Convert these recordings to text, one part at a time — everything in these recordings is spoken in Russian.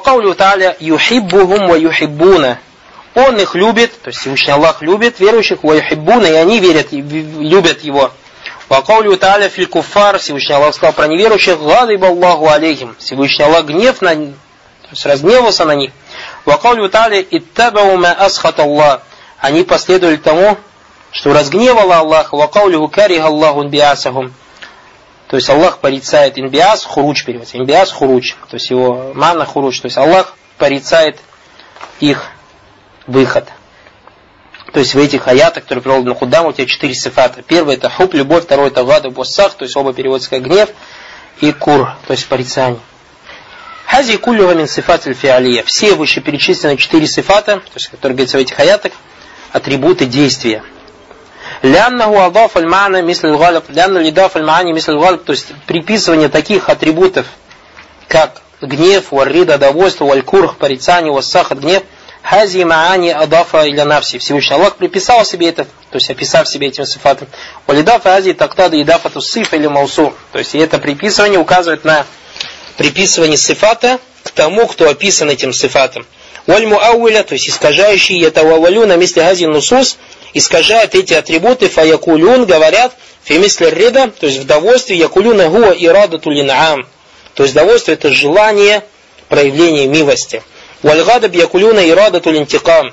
Вакаулю та'аля юхиббухум ва юхиббуна. Он их любит, то есть Всевышний Аллах любит верующих, ва юхиббуна, и они верят, любят его. Вакаулю та'аля филь куфар, Всевышний Аллах сказал про неверующих, гадиб Аллаху алейхим. Всевышний Аллах гнев на, то есть разгневался на них. Вакаулю та'аля иттабау ма асхат Аллах. Они последовали тому, что разгневало Аллах, вакаулю кариха Аллаху биасахум. То есть Аллах порицает инбиас, хуруч переводится. Инбиас, хуруч. То есть его манна, хуруч. То есть Аллах порицает их выход. То есть в этих аятах, которые приводят на худам, у тебя четыре сифата. Первый это хуб, любовь, второй это гада, боссах, то есть оба переводятся как гнев, и кур, то есть порицание. Хази куллюга мин сифат фиалия. Все вышеперечисленные четыре сифата, то есть, которые говорятся в этих аятах, атрибуты действия. Ляннаху адаф мисль галиб, лянна лидаф мисль галиб, то есть приписывание таких атрибутов, как гнев, варрида, довольство, валькурх, порицание, вассахат, гнев, хази маани адафа или навси. Всевышний Аллах приписал себе это, то есть описав себе этим сифатом. Валидафа ази тактада идафату сиф или маусу. То есть это приписывание указывает на приписывание сифата к тому, кто описан этим сифатом. Вальму ауля, то есть искажающий это вавалю на месте хази нусус, искажают эти атрибуты, фаякулюн, говорят, фемисль рида, то есть в довольстве, якулюна гуа и радату линаам. То есть довольство это желание проявления милости. Вальгадаб якулюна и радату линтикам.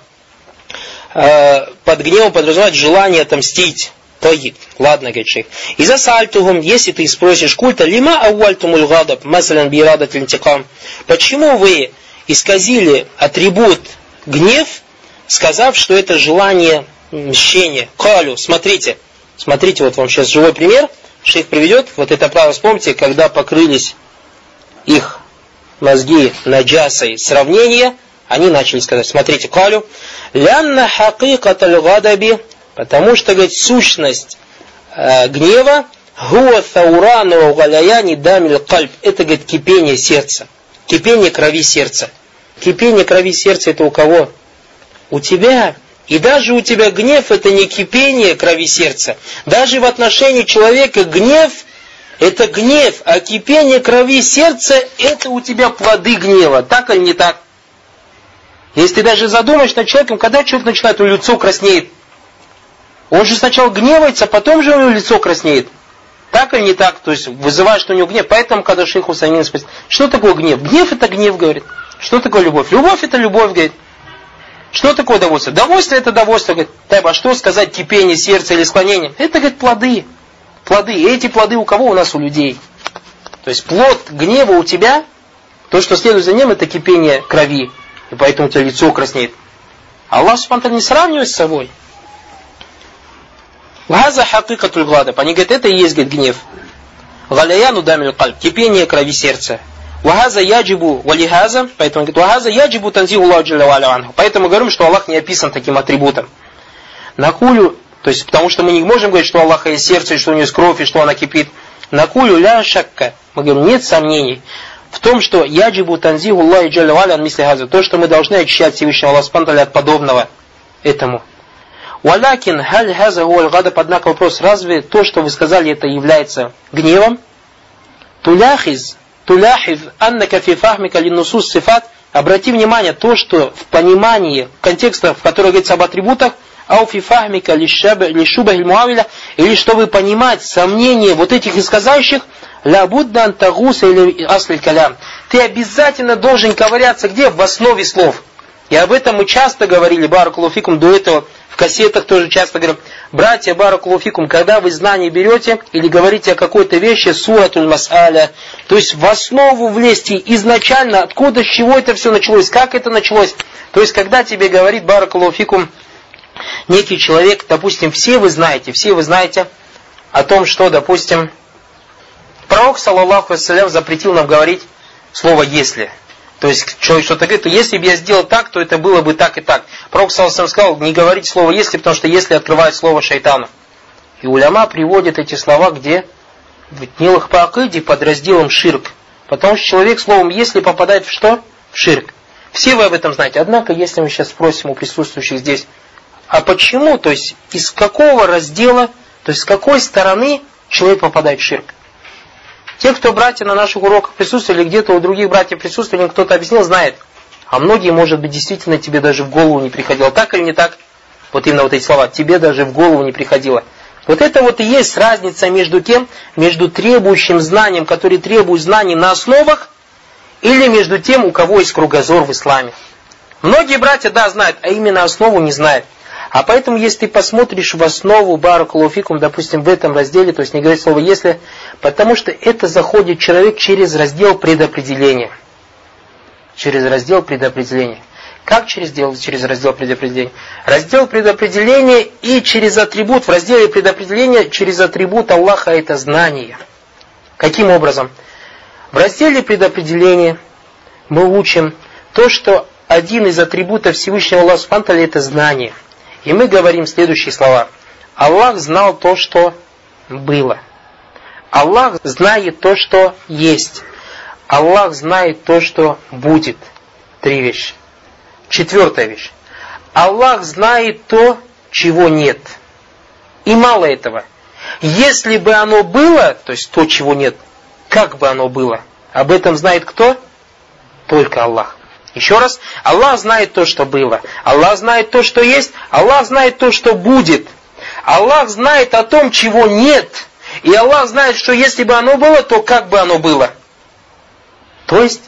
Э, под гневом подразумевает желание отомстить. Таид. Ладно, говорит. И за сальтугум, если ты спросишь культа, лима ауальтумуль гадаб, масалян бирадат линтикам. Почему вы исказили атрибут гнев, сказав, что это желание мщение. Калю, смотрите, смотрите, вот вам сейчас живой пример. Шейх приведет, вот это право, вспомните, когда покрылись их мозги наджасой сравнения, они начали сказать, смотрите, калю, лянна хакикат гадаби, потому что, говорит, сущность э, гнева, гуа thаурану галяяни дамиль кальб, это, говорит, кипение сердца, кипение крови сердца. Кипение крови сердца это у кого? У тебя, и даже у тебя гнев это не кипение крови сердца. Даже в отношении человека гнев это гнев, а кипение крови сердца это у тебя плоды гнева. Так или не так? Если ты даже задумаешь над человеком, когда человек начинает, у лицо краснеет. Он же сначала гневается, потом же у него лицо краснеет. Так или не так? То есть вызывает, что у него гнев. Поэтому, когда шейх Хусамин спросит, что такое гнев? Гнев это гнев, говорит. Что такое любовь? Любовь это любовь, говорит. Что такое удовольствие? Удовольствие это удовольствие. Говорит, Тайба, а что сказать кипение сердца или склонение? Это, говорит, плоды. Плоды. И эти плоды у кого? У нас у людей. То есть плод гнева у тебя, то, что следует за ним, это кипение крови. И поэтому у тебя лицо краснеет. Аллах Субтитры не сравнивает с собой. Газа хакикатуль гладаб. Они говорят, это и есть, говорит, гнев. Галяяну дамиль кальб. Кипение крови сердца. Вахаза яджибу валихаза, поэтому говорит, вахаза яджибу танзиху Аллаху Поэтому говорим, что Аллах не описан таким атрибутом. Накулю, то есть потому что мы не можем говорить, что у Аллаха есть сердце, и что у него есть кровь, и что она кипит. Накулю ля шакка. Мы говорим, нет сомнений в том, что яджибу танзиху Аллаху джалля мисли хаза. То, что мы должны очищать Всевышнего Аллаха от подобного этому. Валякин халь хаза гадаб, однако вопрос, разве то, что вы сказали, это является гневом? Туляхиз туляхив аннака фи фахмика линусус сифат, обрати внимание, то, что в понимании контекста, в котором говорится об атрибутах, ау фи фахмика лишуба муавиля, или чтобы понимать сомнения вот этих исказающих, ля будда антагуса или аслиль калям. Ты обязательно должен ковыряться где? В основе слов. И об этом мы часто говорили, Баракулуфикум, до этого кассетах тоже часто говорим, братья Баракулуфикум, когда вы знания берете или говорите о какой-то вещи, суратуль мас'аля, то есть в основу влезти изначально, откуда, с чего это все началось, как это началось. То есть, когда тебе говорит Баракулуфикум некий человек, допустим, все вы знаете, все вы знаете о том, что, допустим, пророк, саллаллаху ассалям, запретил нам говорить слово «если». То есть человек что-то говорит, если бы я сделал так, то это было бы так и так. Пророк Саласам сказал, не говорите слово «если», потому что «если» открывает слово шайтана. И уляма приводит эти слова где? В Нилах по Акиде под разделом «ширк». Потому что человек словом «если» попадает в что? В ширк. Все вы об этом знаете. Однако, если мы сейчас спросим у присутствующих здесь, а почему, то есть из какого раздела, то есть с какой стороны человек попадает в ширк? Те, кто братья на наших уроках присутствовали, где-то у других братьев присутствовали, кто-то объяснил, знает. А многие, может быть, действительно тебе даже в голову не приходило. Так или не так? Вот именно вот эти слова. Тебе даже в голову не приходило. Вот это вот и есть разница между кем? Между требующим знанием, который требует знаний на основах, или между тем, у кого есть кругозор в исламе. Многие братья, да, знают, а именно основу не знают. А поэтому, если ты посмотришь в основу Баракулуфикум, допустим, в этом разделе, то есть не говорить слово «если», потому что это заходит человек через раздел предопределения. Через раздел предопределения. Как через, раздел, через раздел предопределения? Раздел предопределения и через атрибут, в разделе предопределения через атрибут Аллаха это знание. Каким образом? В разделе предопределения мы учим то, что один из атрибутов Всевышнего Аллаха это знание. И мы говорим следующие слова. Аллах знал то, что было. Аллах знает то, что есть. Аллах знает то, что будет. Три вещи. Четвертая вещь. Аллах знает то, чего нет. И мало этого. Если бы оно было, то есть то, чего нет, как бы оно было, об этом знает кто? Только Аллах. Еще раз, Аллах знает то, что было. Аллах знает то, что есть. Аллах знает то, что будет. Аллах знает о том, чего нет. И Аллах знает, что если бы оно было, то как бы оно было. То есть,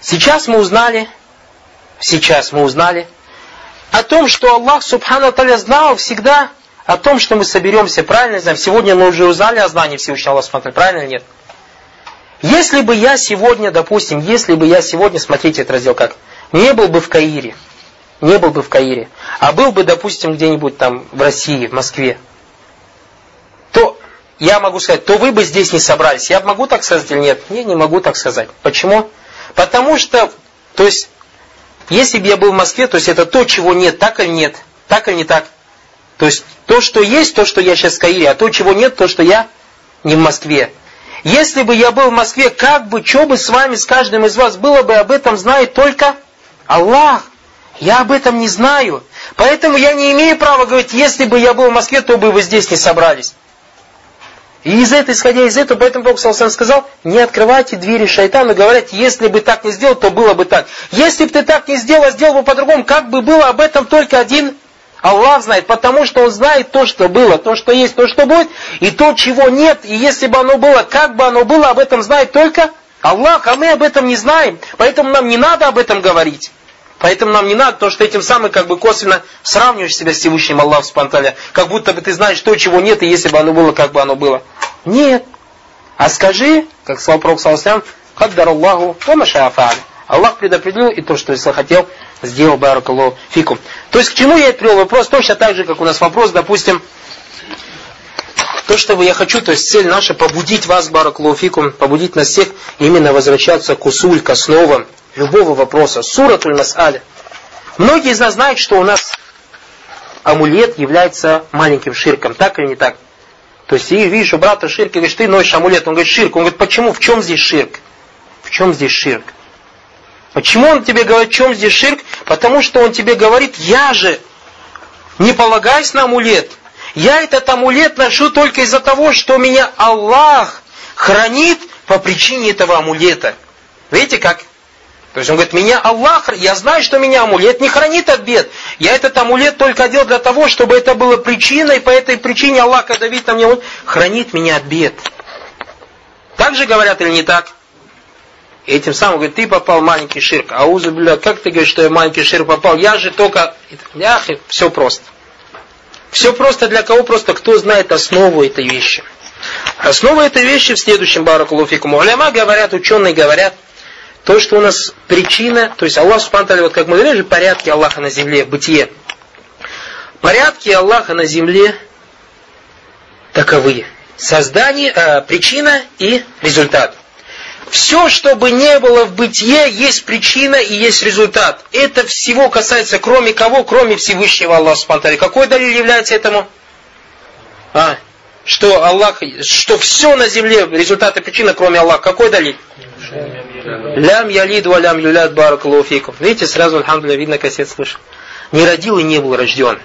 сейчас мы узнали, сейчас мы узнали о том, что Аллах Субхану Таля знал всегда о том, что мы соберемся, правильно знаем. Сегодня мы уже узнали о знании Всевышнего Аллаха правильно или нет? Если бы я сегодня, допустим, если бы я сегодня, смотрите этот раздел как, не был бы в Каире, не был бы в Каире, а был бы, допустим, где-нибудь там в России, в Москве, то я могу сказать, то вы бы здесь не собрались. Я могу так сказать или нет? Не, не могу так сказать. Почему? Потому что, то есть, если бы я был в Москве, то есть это то, чего нет, так или нет, так или не так. То есть то, что есть, то, что я сейчас в Каире, а то, чего нет, то, что я не в Москве. Если бы я был в Москве, как бы, что бы с вами, с каждым из вас было бы, об этом знает только Аллах. Я об этом не знаю. Поэтому я не имею права говорить, если бы я был в Москве, то бы вы здесь не собрались. И из этого, исходя из этого, поэтому Бог Салсан сказал, не открывайте двери шайтану, говорят, если бы так не сделал, то было бы так. Если бы ты так не сделал, сделал бы по-другому, как бы было об этом только один Аллах знает, потому что Он знает то, что было, то, что есть, то, что будет, и то, чего нет. И если бы оно было, как бы оно было, об этом знает только Аллах, а мы об этом не знаем. Поэтому нам не надо об этом говорить. Поэтому нам не надо, потому что этим самым как бы косвенно сравниваешь себя с Всевышним Аллахом Спанталя. Как будто бы ты знаешь то, чего нет, и если бы оно было, как бы оно было. Нет. А скажи, как сказал Пророк Саласям, «Каддар Аллаху, ва машаафа'аль». Аллах предопределил, и то, что если хотел, сделал баракаллаху фикум. То есть к чему я привел вопрос? Точно так же, как у нас вопрос, допустим, то, что я хочу, то есть цель наша побудить вас, баракаллаху фикум, побудить нас всех именно возвращаться к усуль, к основам любого вопроса. Суратуль Мас'аля. Многие из нас знают, что у нас амулет является маленьким ширком. Так или не так? То есть, и видишь, у брата ширк, и говоришь, ты носишь амулет. Он говорит, ширк. Он говорит, почему? В чем здесь ширк? В чем здесь ширк? Почему он тебе говорит, в чем здесь ширк? Потому что он тебе говорит, я же не полагаюсь на амулет. Я этот амулет ношу только из-за того, что меня Аллах хранит по причине этого амулета. Видите как? То есть он говорит, меня Аллах, я знаю, что меня амулет не хранит от бед. Я этот амулет только одел для того, чтобы это было причиной, по этой причине Аллах, когда видит на мне, он хранит меня от бед. Так же говорят или не так? И этим самым говорит, ты попал в маленький ширк. А узу, бля, как ты говоришь, что я маленький ширк попал? Я же только... Ях, все просто. Все просто для кого? Просто кто знает основу этой вещи. Основа этой вещи в следующем баракулуфикум. Уляма говорят, ученые говорят, то, что у нас причина, то есть Аллах Субхану вот как мы говорили, порядки Аллаха на земле, бытие. Порядки Аллаха на земле таковы. Создание, э, причина и результат. Все, что бы не было в бытие, есть причина и есть результат. Это всего касается, кроме кого? Кроме Всевышнего Аллаха Субхану Какой далиль является этому? А, что Аллах, что все на земле результат и причина, кроме Аллаха. Какой далиль? Лям ялид ва лям юляд баракалуфикум. Видите, сразу, альхамдуля, видно, кассет слышал. Не родил и не был рожден.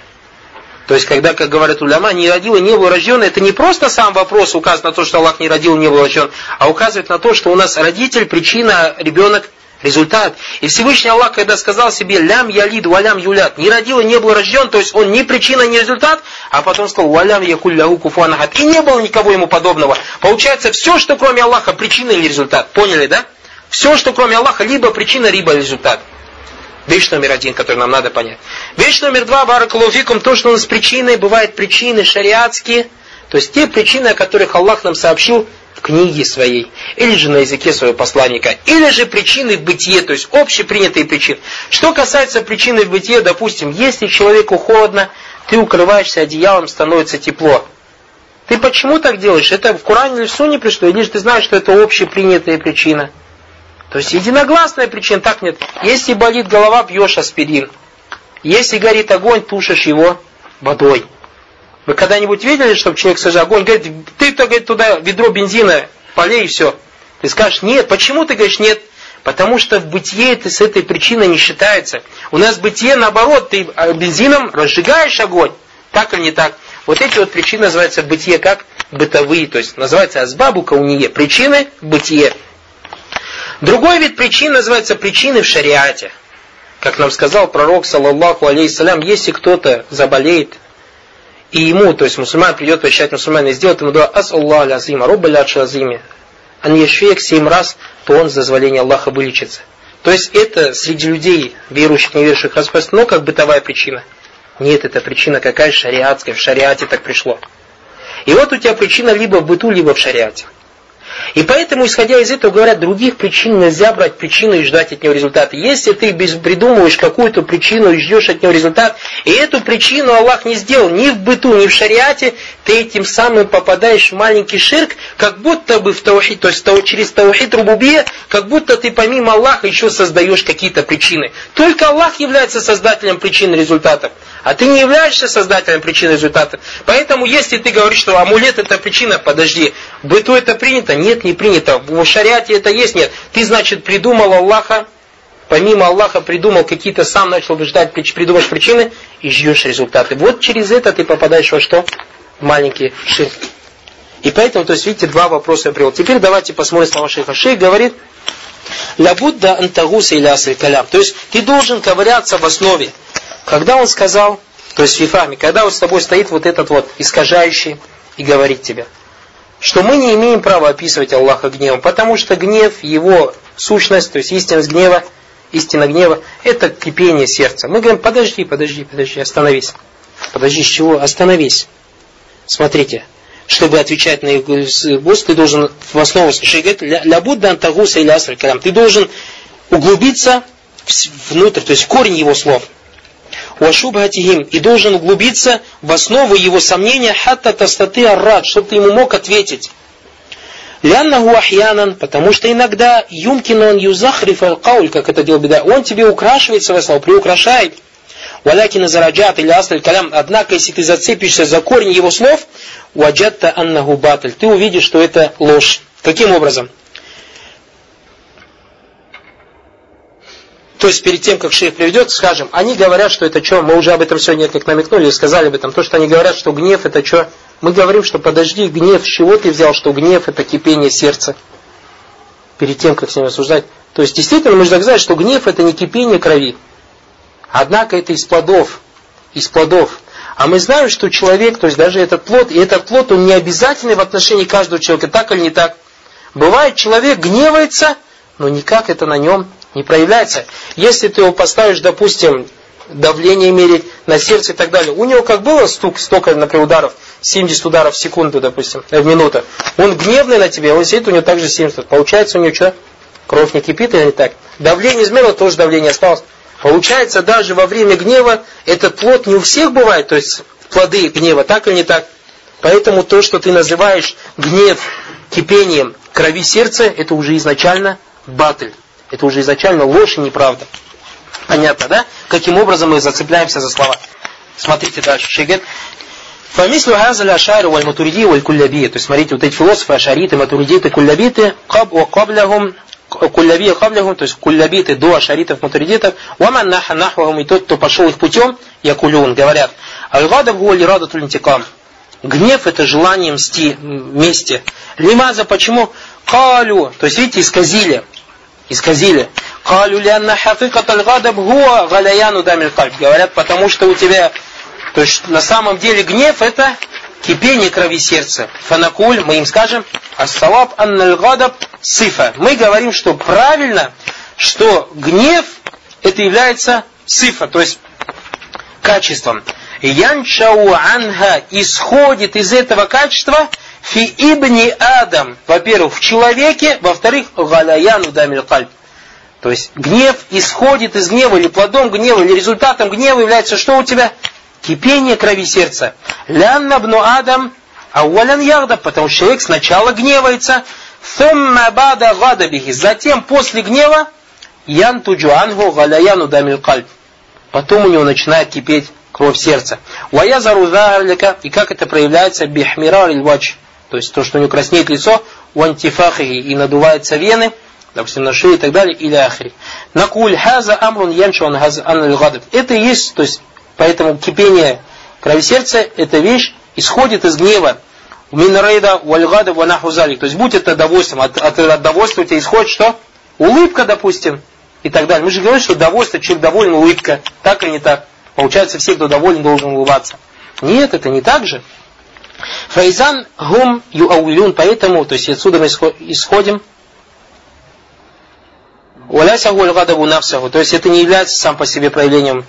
То есть, когда, как говорят уляма, не родил и не был рожден, это не просто сам вопрос указывает на то, что Аллах не родил и не был рожден, а указывает на то, что у нас родитель, причина, ребенок результат. И Всевышний Аллах, когда сказал себе «лям ялид валям юлят», не родил и не был рожден, то есть он ни причина, ни результат, а потом сказал «валям якуль лягу куфуанахат», и не было никого ему подобного. Получается, все, что кроме Аллаха, причина или результат. Поняли, да? Все, что кроме Аллаха, либо причина, либо результат. Вещь номер один, который нам надо понять. Вещь номер два, баракалуфикум, то, что у нас причиной, бывают причины шариатские, то есть те причины, о которых Аллах нам сообщил в книге своей, или же на языке своего посланника, или же причины в бытие, то есть общепринятые причины. Что касается причины в бытие, допустим, если человеку холодно, ты укрываешься одеялом, становится тепло. Ты почему так делаешь? Это в Коране или в Суне пришло? Или же ты знаешь, что это общепринятая причина? То есть единогласная причина, так нет. Если болит голова, пьешь аспирин. Если горит огонь, тушишь его водой. Вы когда-нибудь видели, чтобы человек сажал огонь, говорит, ты-то говорит, туда ведро бензина полей и все. Ты скажешь, нет, почему ты говоришь нет? Потому что в бытие это с этой причиной не считается. У нас бытие наоборот, ты а, бензином разжигаешь огонь. Так или не так? Вот эти вот причины называются бытие как бытовые, то есть называется азбабу кауния, причины бытие. Другой вид причин называется причины в шариате. Как нам сказал пророк, саллаллаху алейхиссалям, если кто-то заболеет, и ему, то есть мусульман придет посещать мусульман и сделает ему дуа ас Аллах азима, ляча азиме, а не ешвек семь раз, то он с дозволения Аллаха вылечится. То есть это среди людей, верующих, неверующих, распространено как бытовая причина. Нет, это причина какая шариатская, в шариате так пришло. И вот у тебя причина либо в быту, либо в шариате. И поэтому, исходя из этого, говорят, других причин нельзя брать причину и ждать от него результата. Если ты придумываешь какую-то причину и ждешь от него результат, и эту причину Аллах не сделал ни в быту, ни в шариате, ты этим самым попадаешь в маленький ширк, как будто бы в таухид, то есть через таухид рубубия, как будто ты помимо Аллаха еще создаешь какие-то причины. Только Аллах является создателем причин и результатов. А ты не являешься создателем причины результата. Поэтому, если ты говоришь, что амулет это причина, подожди, в быту это принято? Нет, не принято. В шариате это есть? Нет. Ты, значит, придумал Аллаха, помимо Аллаха придумал какие-то, сам начал ждать, придумать причины и ждешь результаты. Вот через это ты попадаешь во что? Маленький ширк. И поэтому, то есть, видите, два вопроса я привел. Теперь давайте посмотрим слова шейха. Шейх говорит, Лабудда антагуса или асри калям. То есть, ты должен ковыряться в основе. Когда он сказал, то есть фифами, когда вот с тобой стоит вот этот вот искажающий и говорит тебе, что мы не имеем права описывать Аллаха гневом, потому что гнев, его сущность, то есть истинность гнева, истина гнева, это кипение сердца. Мы говорим, подожди, подожди, подожди, остановись. Подожди, с чего? Остановись. Смотрите, чтобы отвечать на их гость, ты должен в основу говорит, ля будда или аср Ты должен углубиться внутрь, то есть корень его слов вашубхатихим и должен углубиться в основу его сомнения хатта тастаты аррад, чтобы ты ему мог ответить. Ляннаху ахьянан, потому что иногда юмкин он юзахриф аль как это делал беда, он тебе украшивает свои слова, приукрашает. Валякина зараджат или асль калям, однако если ты зацепишься за корень его слов, ваджатта аннаху батль, ты увидишь, что это ложь. Каким образом? То есть перед тем, как шейх приведет, скажем, они говорят, что это что, мы уже об этом сегодня как намекнули, сказали об этом, то, что они говорят, что гнев это что, мы говорим, что подожди, гнев, с чего ты взял, что гнев это кипение сердца? Перед тем, как с ним осуждать. То есть действительно нужно сказать, что гнев это не кипение крови. Однако это из плодов. Из плодов. А мы знаем, что человек, то есть даже этот плод, и этот плод, он не обязательный в отношении каждого человека, так или не так. Бывает, человек гневается, но никак это на нем не проявляется. Если ты его поставишь, допустим, давление мерить на сердце и так далее, у него как было стук, столько, например, ударов, 70 ударов в секунду, допустим, в минуту, он гневный на тебя, он сидит, у него также 70. Получается у него что? Кровь не кипит или не так? Давление изменило, тоже давление осталось. Получается, даже во время гнева этот плод не у всех бывает, то есть плоды гнева, так или не так? Поэтому то, что ты называешь гнев кипением крови сердца, это уже изначально батль. Это уже изначально ложь и неправда. Понятно, да? Каким образом мы зацепляемся за слова. Смотрите дальше. Шейх говорит, ашари валь матуриди валь куллябия. То есть, смотрите, вот эти философы, ашариты, матуридиты, каб ва каблягум куллябия каблягум, то есть куллябиты до ашаритов, мутаридитов, ваман наха нахвахум, и тот, кто пошел их путем, якулюн, говорят, الغضب هو إرادة الانتقام. Гнев это желание мсти, мести. لماذا, почему? قالوا, то есть видите, исказили, исказили. قالوا لأن حقيقة الغضب هو غليان دم القلب. Говорят, потому что у тебя, то есть на самом деле гнев это кипение крови сердца. فنقول, мы им скажем, الصواب أن الغضب صفة. Мы говорим, что правильно, что гнев это является сифа, то есть качеством. Янчау анха исходит из этого качества фи ибни адам. Во-первых, в человеке, во-вторых, галяяну дамиль кальб. То есть гнев исходит из гнева, или плодом гнева, или результатом гнева является что у тебя? Кипение крови сердца. Лянна бну адам ауалян ягда, потому что человек сначала гневается, Thumma бада гадабихи. Затем, после гнева, янтуджу ангу галяяну дамиль кальб. Потом у него начинает кипеть кровь сердца. Ваязару залика. И как это проявляется? Бихмирар иль То есть то, что у него краснеет лицо, вантифахи и надуваются вены, допустим, на шее и так далее, или ахри. Накуль хаза амрун яншу ан Это и есть, то есть, поэтому кипение крови сердца, эта вещь исходит из гнева. Минрейда вальгада ванахузалик. То есть будь это довольством, от, от, от довольства у тебя исходит что? Улыбка, допустим, и так далее. Мы же говорим, что довольство, человек доволен, улыбка. Так или не так? Получается, все, кто доволен, должен улыбаться. Нет, это не так же. Файзан гум юауилюн, поэтому, то есть отсюда мы исходим, то есть это не является сам по себе проявлением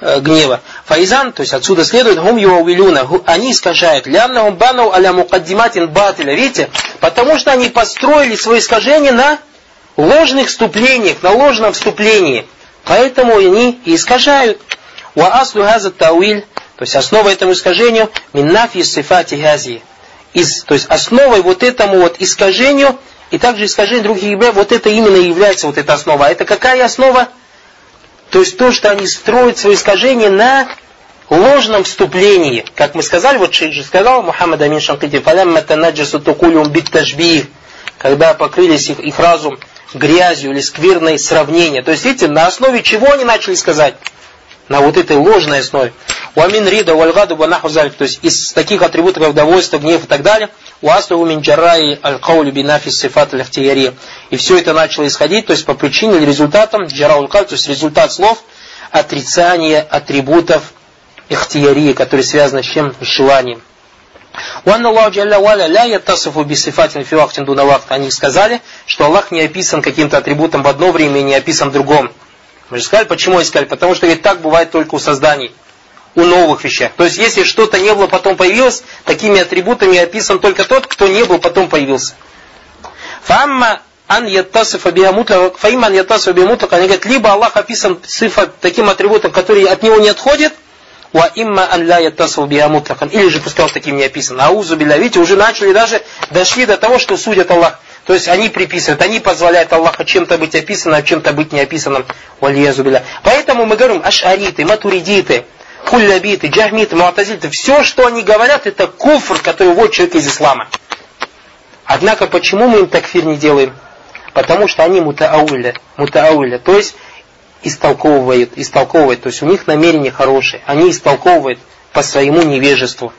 э, гнева. Файзан, то есть отсюда следует, гум юауилюна, они искажают, лямнахум банау аля мукаддиматин батиля, видите, потому что они построили свое искажение на ложных вступлениях, на ложном вступлении. Поэтому они искажают. Ва аслу газа то есть основа этому искажению, миннафи сифати гази. Из, то есть основой вот этому вот искажению, и также искажение других ибе, вот это именно является вот эта основа. А это какая основа? То есть то, что они строят свое искажение на ложном вступлении. Как мы сказали, вот шейх же сказал, Мухаммад Амин Шанкити, «Фалямма танаджасу тукулюм бит тажбих», когда покрылись их, их разум грязью или скверной сравнения. То есть, видите, на основе чего они начали сказать? На вот этой ложной основе. Уамин рида вальгаду банаху залик. То есть, из таких атрибутов, как удовольствие, гнев и так далее. Уаслу мин джарраи аль-каулю бинафи сифат аль И все это начало исходить, то есть по причине или результатам джарауль то есть результат слов, отрицания атрибутов ихтиярии, которые связаны с чем? С желанием. Бисифатин фи вахтин дуна вахт. Они сказали, что Аллах не описан каким-то атрибутом в одно время и не описан в другом. Мы же сказали, почему искали? Потому что ведь так бывает только у созданий, у новых вещах. То есть, если что-то не было, потом появилось, такими атрибутами описан только тот, кто не был, потом появился. Фамма ан яттасифа биамутлак, они говорят, либо Аллах описан цифа таким атрибутом, который от него не отходит, Ва имма. Или же пускай таким не описано. Аузу билля. Видите, уже начали даже, дошли до того, что судят Аллах. То есть они приписывают, они позволяют Аллаху чем-то быть описанным, а чем-то быть не описанным. Поэтому мы говорим ашариты, матуридиты, куллябиты, джахмиты, муатазиты. Все, что они говорят, это куфр, который вводит человека из ислама. Однако, почему мы им такфир не делаем? Потому что они мутаауля, мутаауля. То есть истолковывают, истолковывают, то есть у них намерение хорошее, они истолковывают по своему невежеству.